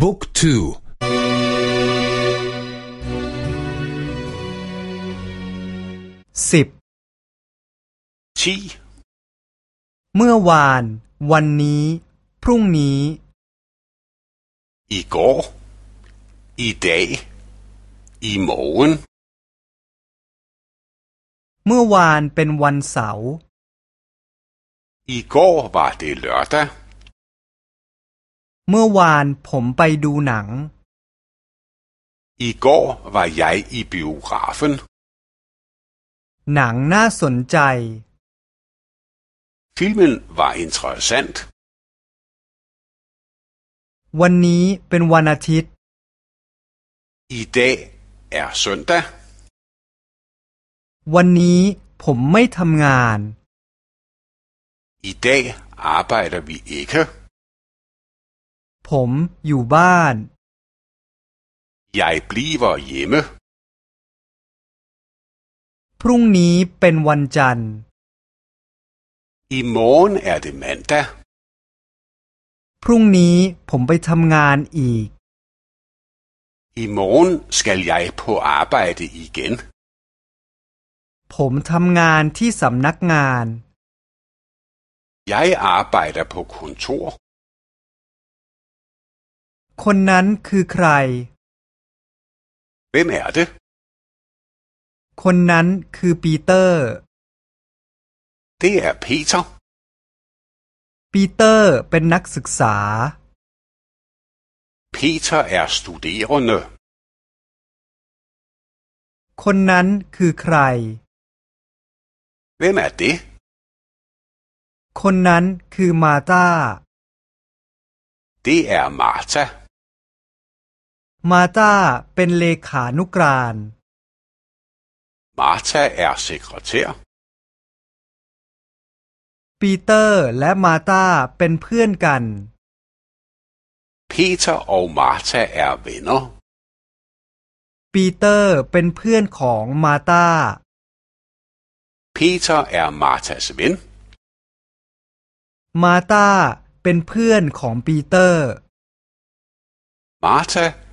บุ๊กทูสิบชีเมื่อวาน วันนี้ พรุ่งนี้ i går i dag i morgen เมื่อวานเป็นวันเสาร์ i går var det lørdag เมื่อวานผมไปดูหนัง i går var jeg i biografen หนังน่าสนใจ filmen var interessant วันนี้เป็นวันอาทิตย์ i dag er søndag วันนี้ผมไม่ทำงาน i dag arbejder vi ikke ผมอยู่บ้าน jeg bliver hjemme พรุ่งนี้เป็นวันจันทร์ i morgen er det mandag พรุ่งนี้ผมไปทำงานอีก i morgen skal jeg på arbejde igen ผมทำงานที่สำนักงาน jeg arbejder på kontor คนนั้นคือใคร hvem er det คนนั้นคือปีเตอร์ det er Peter ปีเตอร์เป็นนักศึกษา Peter er studerende คนนั้นคือใคร hvem er det คนนั้นคือมาตา det er Martha มาตาเป็นเลขานุกราน Martha er sekretær ปีเตอร์และมาตาเป็นเพื่อนกัน Peter og Martha er venner ปีเตอร์เป็นเพื่อนของมาตา Peter er Marthas ven มาตาเป็นเพื่อนของปีเตอร์ Martha